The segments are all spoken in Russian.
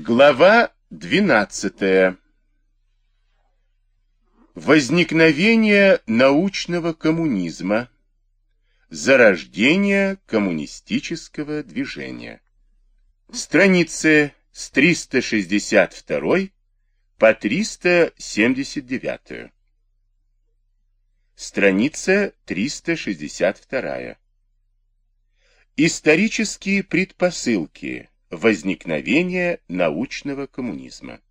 Глава 12. Возникновение научного коммунизма. Зарождение коммунистического движения. Страницы с 362 по 379. Страница 362. Исторические предпосылки Возникновение научного коммунизма.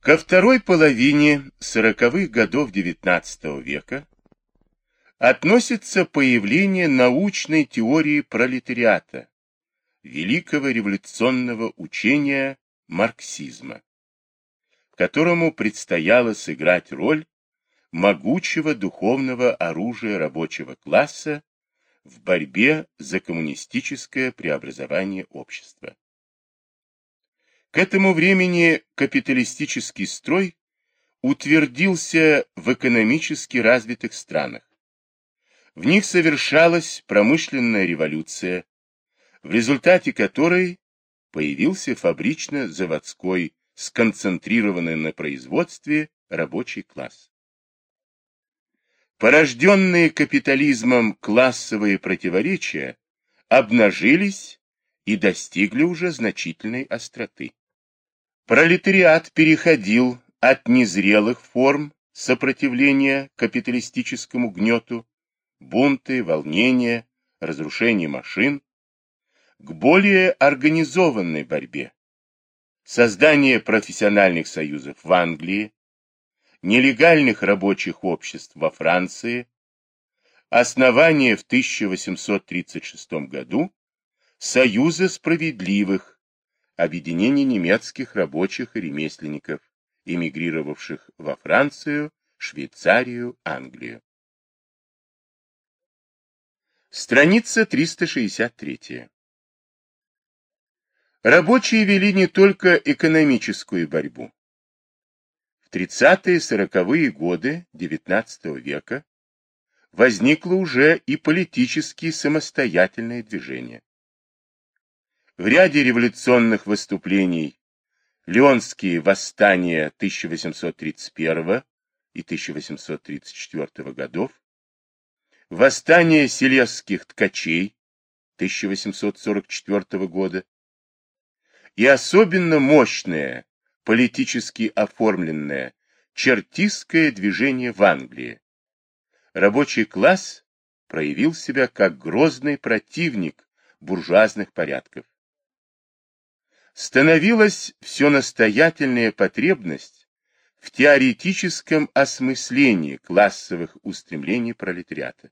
Ко второй половине сороковых годов XIX века относится появление научной теории пролетариата, великого революционного учения марксизма, которому предстояло сыграть роль могучего духовного оружия рабочего класса в борьбе за коммунистическое преобразование общества. К этому времени капиталистический строй утвердился в экономически развитых странах. В них совершалась промышленная революция, в результате которой появился фабрично-заводской, сконцентрированный на производстве рабочий класс. Порожденные капитализмом классовые противоречия обнажились и достигли уже значительной остроты. Пролетариат переходил от незрелых форм сопротивления капиталистическому гнету, бунты, волнения, разрушение машин, к более организованной борьбе. Создание профессиональных союзов в Англии, нелегальных рабочих обществ во Франции, основание в 1836 году Союза справедливых, объединение немецких рабочих и ремесленников, эмигрировавших во Францию, Швейцарию, Англию. Страница 363. Рабочие вели не только экономическую борьбу, в 30-40-е годы XIX века возникло уже и политически самостоятельное движение. В ряде революционных выступлений Леонские восстания 1831 и 1834 годов, восстание селезских ткачей 1844 года и особенно мощное политически оформленное чертистское движение в Англии. Рабочий класс проявил себя как грозный противник буржуазных порядков. Становилась все настоятельная потребность в теоретическом осмыслении классовых устремлений пролетариата.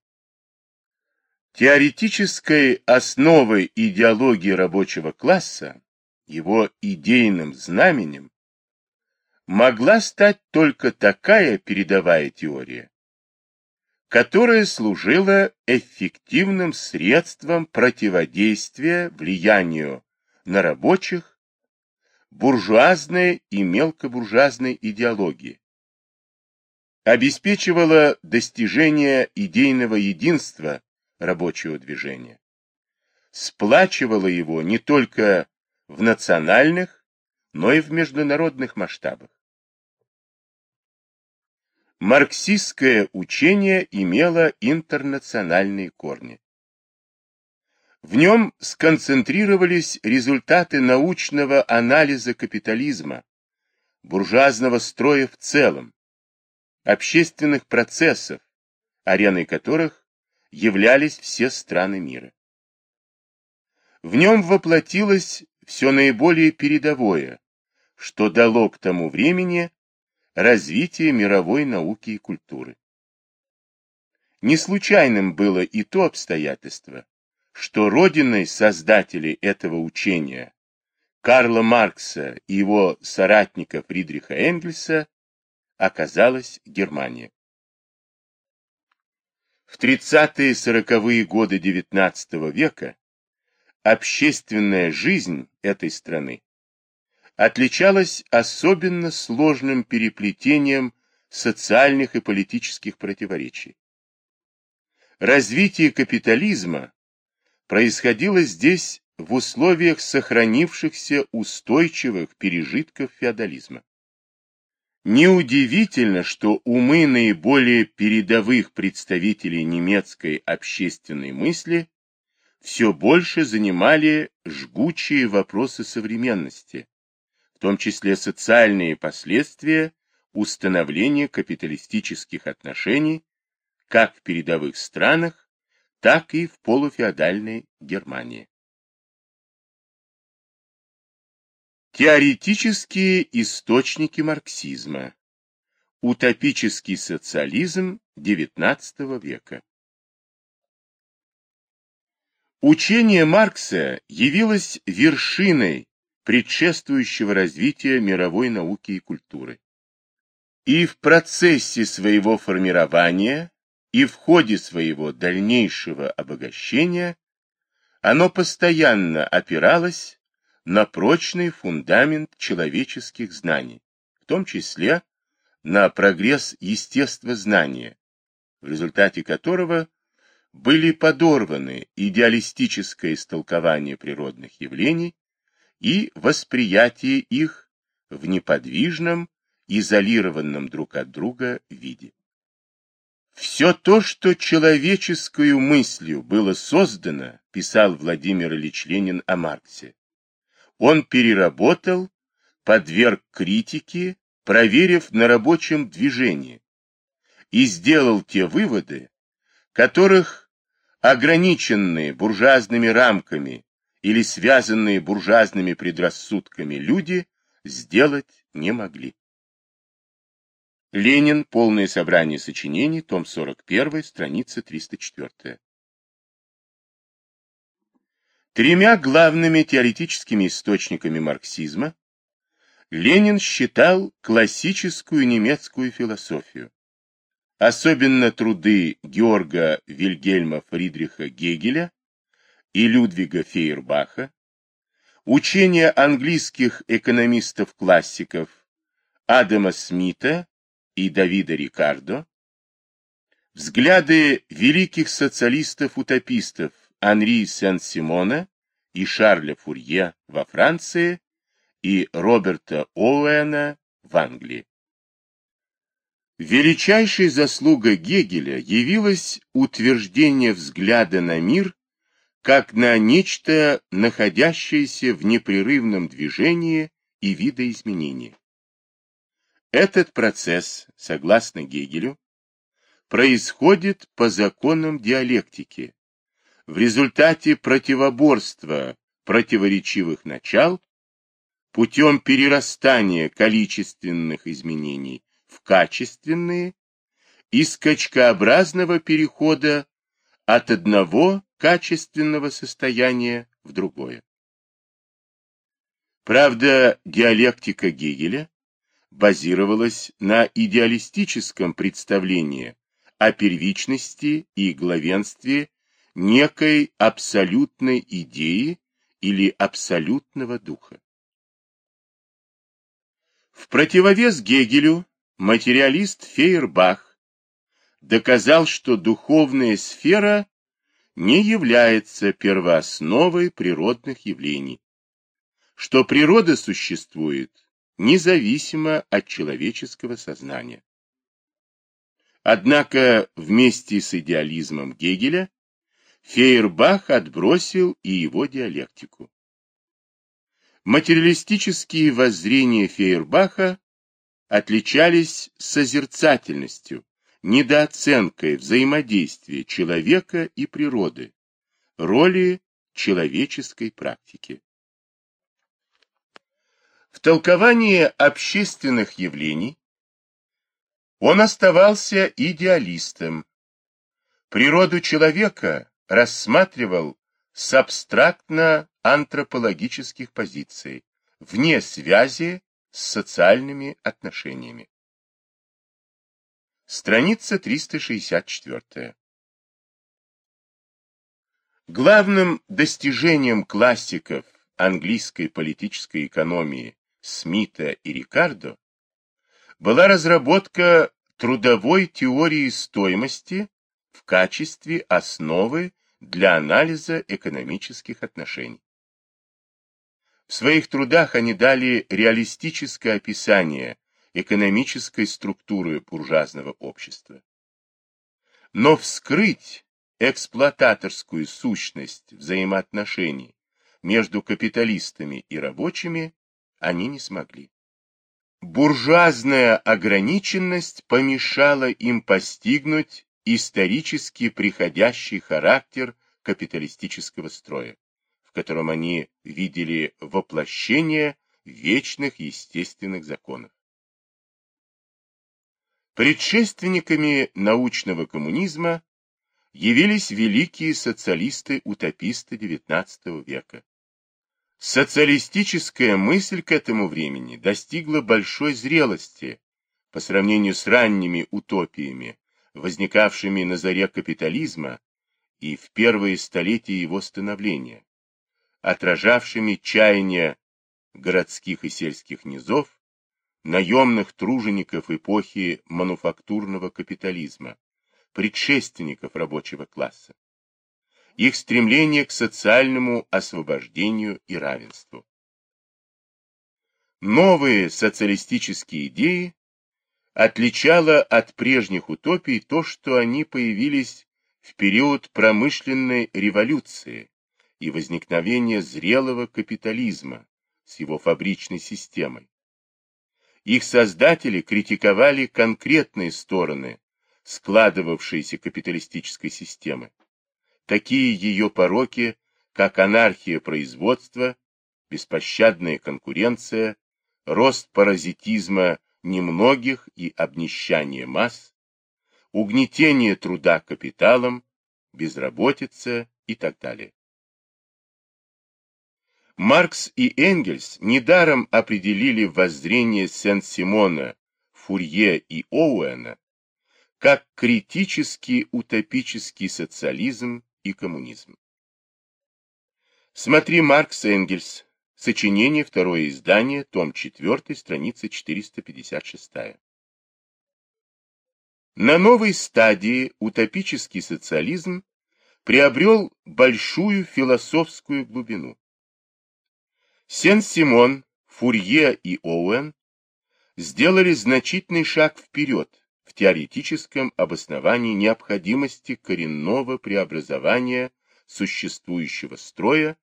Теоретической основой идеологии рабочего класса, его идейным знаменем, могла стать только такая передовая теория, которая служила эффективным средством противодействия влиянию на рабочих буржуазной и мелкобуржуазной идеологии, обеспечивала достижение идейного единства рабочего движения, сплачивала его не только в национальных, но и в международных масштабах марксистское учение имело интернациональные корни. В нем сконцентрировались результаты научного анализа капитализма, буржуазного строя в целом, общественных процессов, ареной которых являлись все страны мира. В нем воплотилось все наиболее передовое, что дало к тому времени развития мировой науки и культуры. Не случайным было и то обстоятельство, что родиной создателей этого учения Карла Маркса и его соратника Фридриха Энгельса оказалась Германия. В 30-40-е годы XIX века общественная жизнь этой страны отличалась особенно сложным переплетением социальных и политических противоречий. Развитие капитализма происходило здесь в условиях сохранившихся устойчивых пережитков феодализма. Неудивительно, что умы наиболее передовых представителей немецкой общественной мысли все больше занимали жгучие вопросы современности, том числе социальные последствия установления капиталистических отношений как в передовых странах, так и в полуфеодальной Германии. Теоретические источники марксизма. Утопический социализм XIX века. Учение Маркса явилось вершиной предшествующего развития мировой науки и культуры. И в процессе своего формирования, и в ходе своего дальнейшего обогащения оно постоянно опиралось на прочный фундамент человеческих знаний, в том числе на прогресс естествознания, в результате которого были подорваны идеалистическое истолкование природных явлений и восприятие их в неподвижном, изолированном друг от друга виде. Все то, что человеческую мыслью было создано, писал Владимир Ильич Ленин о Марксе, он переработал, подверг критике, проверив на рабочем движении, и сделал те выводы, которых ограниченные буржуазными рамками или связанные буржуазными предрассудками люди сделать не могли. Ленин. Полное собрание сочинений. Том 41. Страница 304. Тремя главными теоретическими источниками марксизма Ленин считал классическую немецкую философию, особенно труды Георга Вильгельма Фридриха Гегеля и Людвига Фейербаха, учения английских экономистов-классиков Адама Смита и Давида Рикардо, взгляды великих социалистов-утопистов Анри Сен-Симона и Шарля Фурье во Франции и Роберта Оуэна в Англии. Величайшей заслугой Гегеля явилось утверждение взгляда на мир как на нечто, находящееся в непрерывном движении и видоизменении. Этот процесс, согласно Гегелю, происходит по законам диалектики, в результате противоборства противоречивых начал путем перерастания количественных изменений в качественные и скачкообразного перехода от одного качественного состояния в другое. Правда, диалектика Гегеля базировалась на идеалистическом представлении о первичности и главенстве некой абсолютной идеи или абсолютного духа. В противовес Гегелю материалист Фейербах доказал, что духовная сфера не является первоосновой природных явлений, что природа существует независимо от человеческого сознания. Однако вместе с идеализмом Гегеля Фейербах отбросил и его диалектику. Материалистические воззрения Фейербаха отличались созерцательностью, недооценкой взаимодействия человека и природы, роли человеческой практики. В толковании общественных явлений он оставался идеалистом. Природу человека рассматривал с абстрактно-антропологических позиций, вне связи с социальными отношениями. Страница 364. Главным достижением классиков английской политической экономии Смита и Рикардо была разработка трудовой теории стоимости в качестве основы для анализа экономических отношений. В своих трудах они дали реалистическое описание экономической структуры буржуазного общества. Но вскрыть эксплуататорскую сущность взаимоотношений между капиталистами и рабочими они не смогли. Буржуазная ограниченность помешала им постигнуть исторически приходящий характер капиталистического строя, в котором они видели воплощение вечных естественных законов. Предшественниками научного коммунизма явились великие социалисты-утописты XIX века. Социалистическая мысль к этому времени достигла большой зрелости по сравнению с ранними утопиями, возникавшими на заре капитализма и в первые столетия его становления, отражавшими чаяния городских и сельских низов, наемных тружеников эпохи мануфактурного капитализма, предшественников рабочего класса их стремление к социальному освобождению и равенству. Новые социалистические идеи отличало от прежних утопий то, что они появились в период промышленной революции и возникновения зрелого капитализма с его фабричной системой. Их создатели критиковали конкретные стороны складывавшейся капиталистической системы такие ее пороки, как анархия производства, беспощадная конкуренция, рост паразитизма немногих и обнищание масс, угнетение труда капиталом, безработица и так далее. Маркс и Энгельс недаром определили воззрение Сен-Симона, Фурье и Оуэна как критический утопический социализм и коммунизм. Смотри Маркс Энгельс. Сочинение, второе издание, том 4, страница 456. На новой стадии утопический социализм приобрел большую философскую глубину. Сен-Симон, Фурье и Оуэн сделали значительный шаг вперед в теоретическом обосновании необходимости коренного преобразования существующего строя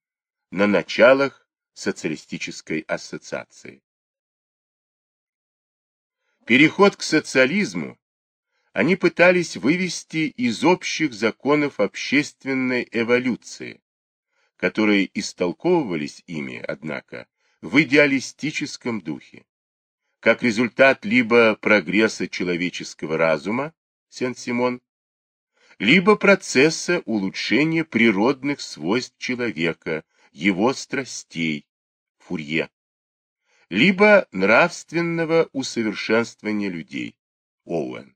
на началах социалистической ассоциации. Переход к социализму они пытались вывести из общих законов общественной эволюции, которые истолковывались ими, однако, в идеалистическом духе как результат либо прогресса человеческого разума, Сен-Симон, либо процесса улучшения природных свойств человека, его страстей, Фурье, либо нравственного усовершенствования людей, Оуэн.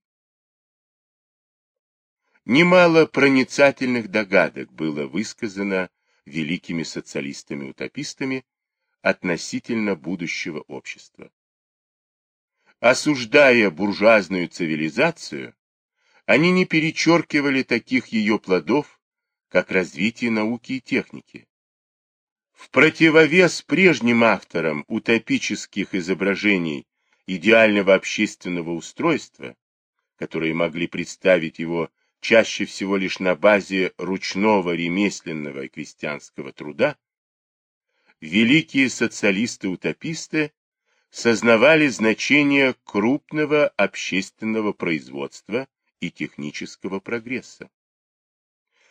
Немало проницательных догадок было высказано великими социалистами-утопистами относительно будущего общества. Осуждая буржуазную цивилизацию, они не перечеркивали таких ее плодов, как развитие науки и техники. В противовес прежним авторам утопических изображений идеального общественного устройства, которые могли представить его чаще всего лишь на базе ручного ремесленного и крестьянского труда, великие социалисты-утописты сознавали значение крупного общественного производства и технического прогресса.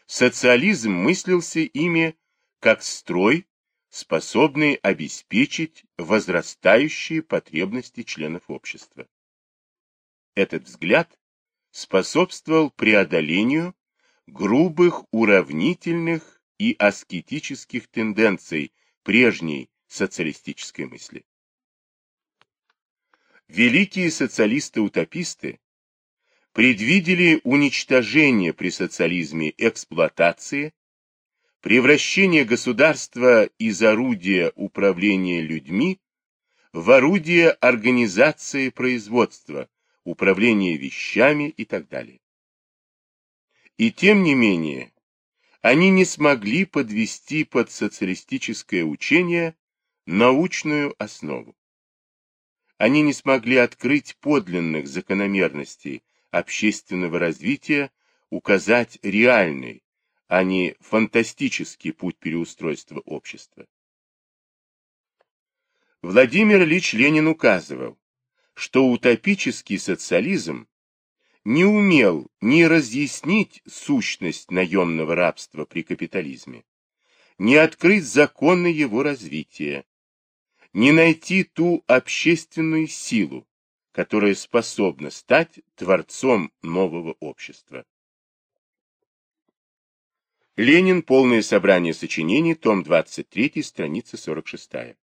Социализм мыслился ими как строй, способный обеспечить возрастающие потребности членов общества. Этот взгляд способствовал преодолению грубых уравнительных и аскетических тенденций прежней социалистической мысли. Великие социалисты-утописты предвидели уничтожение при социализме эксплуатации, превращение государства из орудия управления людьми в орудие организации производства, управления вещами и так далее. И тем не менее, они не смогли подвести под социалистическое учение научную основу. Они не смогли открыть подлинных закономерностей общественного развития, указать реальный, а не фантастический путь переустройства общества. Владимир Ильич Ленин указывал, что утопический социализм не умел ни разъяснить сущность наемного рабства при капитализме, ни открыть законы его развития, ни найти ту общественную силу, которая способна стать творцом нового общества. Ленин. Полное собрание сочинений. Том 23. Страница 46.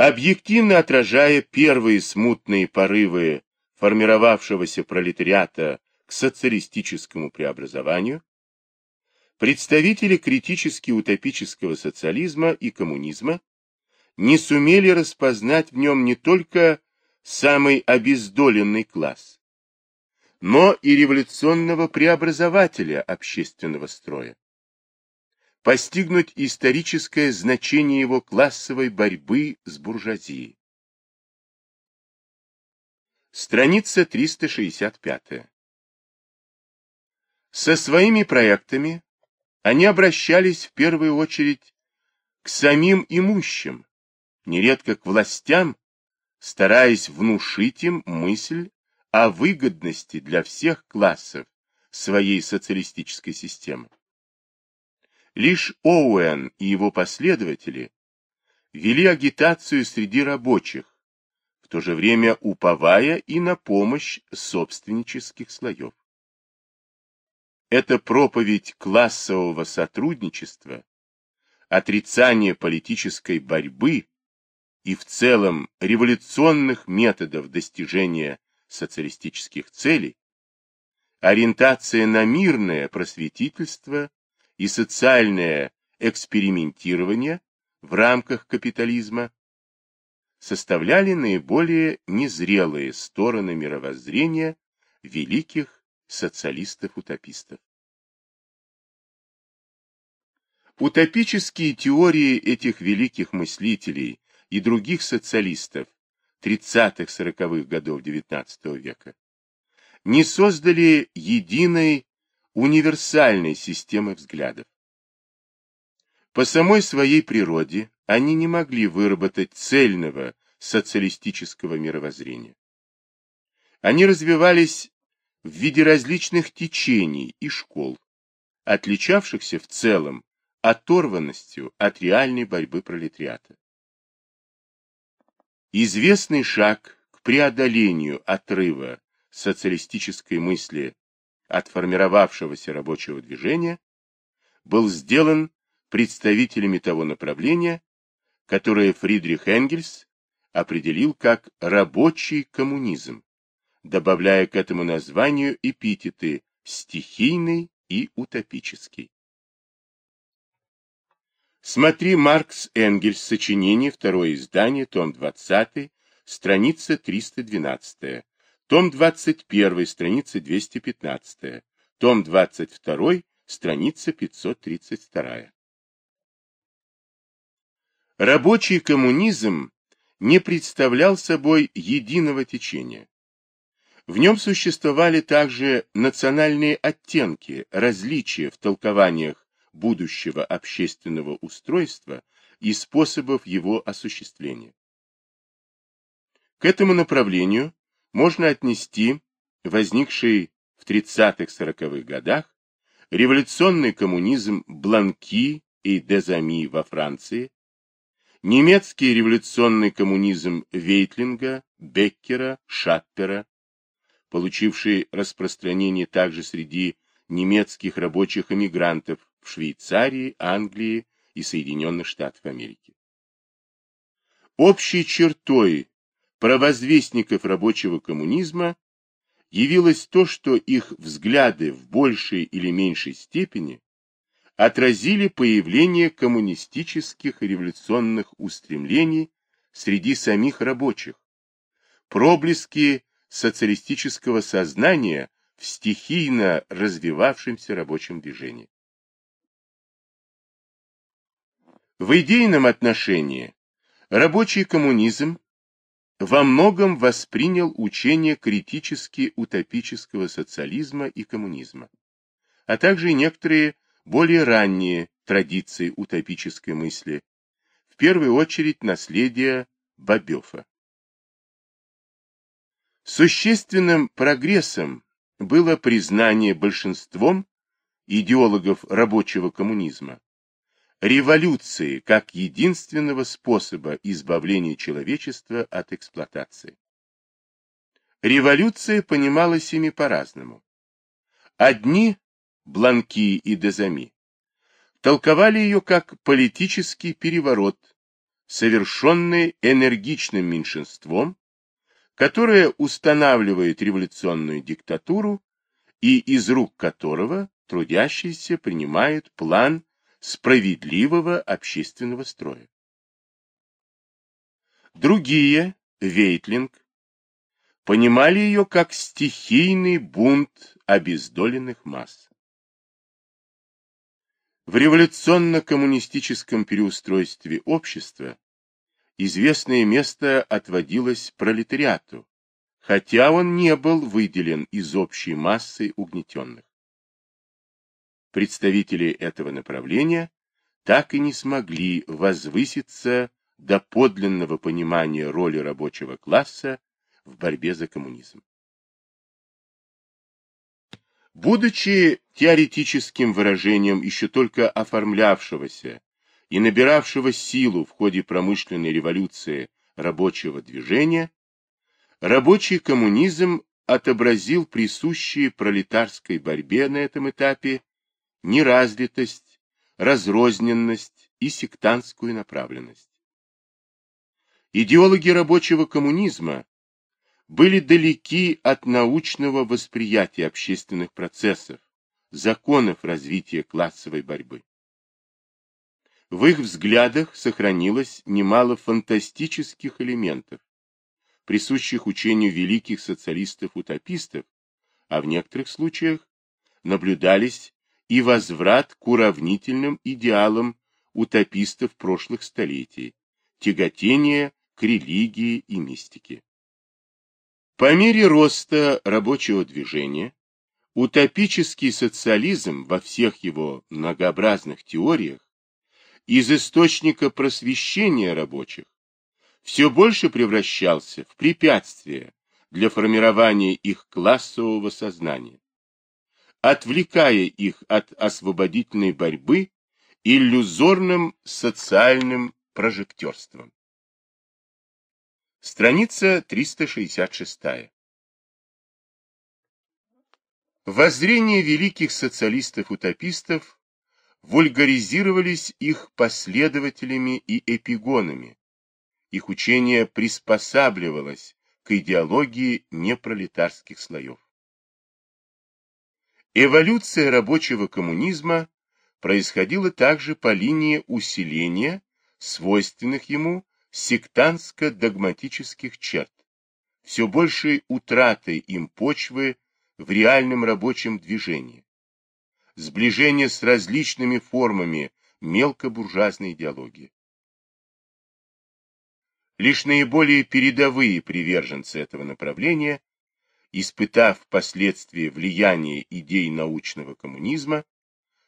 Объективно отражая первые смутные порывы формировавшегося пролетариата к социалистическому преобразованию, представители критически утопического социализма и коммунизма не сумели распознать в нем не только самый обездоленный класс, но и революционного преобразователя общественного строя. Постигнуть историческое значение его классовой борьбы с буржуазией. Страница 365. Со своими проектами они обращались в первую очередь к самим имущим, нередко к властям, стараясь внушить им мысль о выгодности для всех классов своей социалистической системы. Лишь Оуэн и его последователи вели агитацию среди рабочих, то же время уповая и на помощь собственнических слоев. Это проповедь классового сотрудничества, отрицание политической борьбы и в целом революционных методов достижения социалистических целей, ориентация на мирное просветительство и социальное экспериментирование в рамках капитализма составляли наиболее незрелые стороны мировоззрения великих социалистов-утопистов. Утопические теории этих великих мыслителей и других социалистов 30-40-х годов XIX века не создали единой универсальной системы взглядов. По самой своей природе они не могли выработать цельного социалистического мировоззрения. Они развивались в виде различных течений и школ, отличавшихся в целом оторванностью от реальной борьбы пролетариата. Известный шаг к преодолению отрыва социалистической мысли от формировавшегося рабочего движения был сделан представителями того направления, которое Фридрих Энгельс определил как рабочий коммунизм, добавляя к этому названию эпитеты стихийный и утопический. Смотри Маркс Энгельс, сочинение, второе издание, том 20, страница 312, том 21, страница 215, том 22, страница 532. Рабочий коммунизм не представлял собой единого течения. В нем существовали также национальные оттенки, различия в толкованиях будущего общественного устройства и способов его осуществления. К этому направлению можно отнести возникший в 30-40-х годах революционный коммунизм Бланки и Дезами во Франции, немецкий революционный коммунизм Вейтлинга, Беккера, Шаппера, получивший распространение также среди немецких рабочих эмигрантов в Швейцарии, Англии и Соединенных Штатах Америки. Общей чертой провозвестников рабочего коммунизма явилось то, что их взгляды в большей или меньшей степени отразили появление коммунистических революционных устремлений среди самих рабочих, проблески социалистического сознания в стихийно развивавшемся рабочем движении. В идейном отношении рабочий коммунизм во многом воспринял учение критически утопического социализма и коммунизма, а также некоторые более ранние традиции утопической мысли, в первую очередь наследие Бабёфа. Существенным прогрессом было признание большинством идеологов рабочего коммунизма революции как единственного способа избавления человечества от эксплуатации. Революция понималась ими по-разному. Одни, Бланки и Дезами, толковали ее как политический переворот, совершенный энергичным меньшинством, которое устанавливает революционную диктатуру и из рук которого трудящиеся принимают план справедливого общественного строя. Другие, Вейтлинг, понимали ее как стихийный бунт обездоленных масс. В революционно-коммунистическом переустройстве общества известное место отводилось пролетариату, хотя он не был выделен из общей массы угнетенных представители этого направления так и не смогли возвыситься до подлинного понимания роли рабочего класса в борьбе за коммунизм. Будучи теоретическим выражением еще только оформлявшегося и набиравшего силу в ходе промышленной революции рабочего движения, рабочий коммунизм отобразил присущие пролетарской борьбе на этом этапе неразвитость, разрозненность и сектантскую направленность. Идеологи рабочего коммунизма были далеки от научного восприятия общественных процессов, законов развития классовой борьбы. В их взглядах сохранилось немало фантастических элементов, присущих учению великих социалистов-утопистов, а в некоторых случаях наблюдались и возврат к уравнительным идеалам утопистов прошлых столетий, тяготение к религии и мистике. По мере роста рабочего движения, утопический социализм во всех его многообразных теориях из источника просвещения рабочих все больше превращался в препятствие для формирования их классового сознания отвлекая их от освободительной борьбы иллюзорным социальным прожектерством. Страница 366. Воззрения великих социалистов-утопистов вульгаризировались их последователями и эпигонами. Их учение приспосабливалось к идеологии непролетарских слоев. Эволюция рабочего коммунизма происходила также по линии усиления свойственных ему сектантско-догматических черт, все большей утратой им почвы в реальном рабочем движении, сближение с различными формами мелкобуржуазной идеологии. Лишь наиболее передовые приверженцы этого направления испытав впоследствии влияние идей научного коммунизма,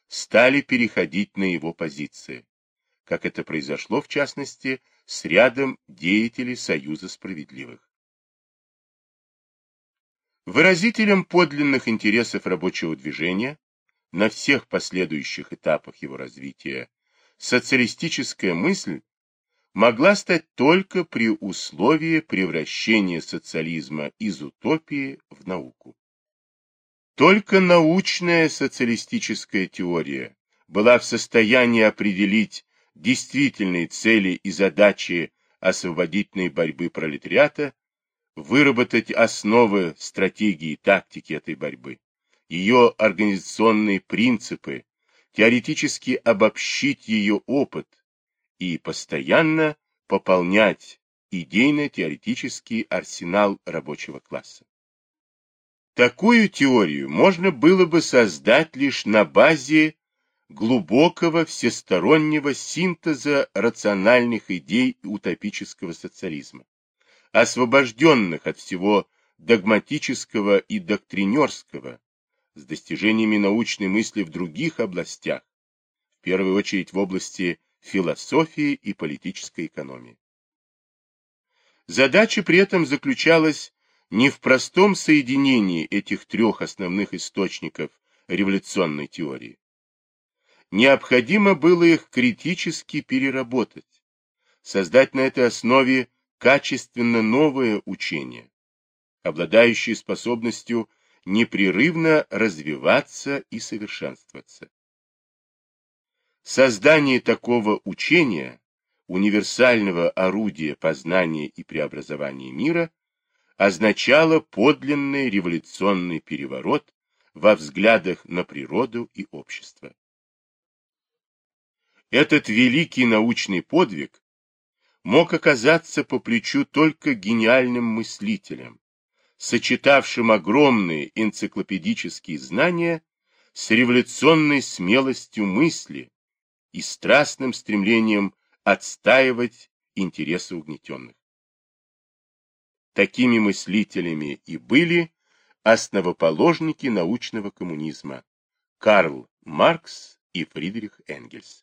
стали переходить на его позиции, как это произошло в частности с рядом деятелей Союза справедливых. Выразителем подлинных интересов рабочего движения на всех последующих этапах его развития социалистическая мысль могла стать только при условии превращения социализма из утопии в науку. Только научная социалистическая теория была в состоянии определить действительные цели и задачи освободительной борьбы пролетариата, выработать основы стратегии и тактики этой борьбы, ее организационные принципы, теоретически обобщить ее опыт, и постоянно пополнять идейно-теоретический арсенал рабочего класса. Такую теорию можно было бы создать лишь на базе глубокого всестороннего синтеза рациональных идей утопического социализма, освобожденных от всего догматического и доктринерского, с достижениями научной мысли в других областях, в первую очередь в области философии и политической экономии. Задача при этом заключалась не в простом соединении этих трех основных источников революционной теории. Необходимо было их критически переработать, создать на этой основе качественно новое учение, обладающее способностью непрерывно развиваться и совершенствоваться. Создание такого учения, универсального орудия познания и преобразования мира, означало подлинный революционный переворот во взглядах на природу и общество. Этот великий научный подвиг мог оказаться по плечу только гениальным мыслителям, сочетавшим огромные энциклопедические знания с революционной смелостью мысли и страстным стремлением отстаивать интересы угнетенных. Такими мыслителями и были основоположники научного коммунизма Карл Маркс и Фридрих Энгельс.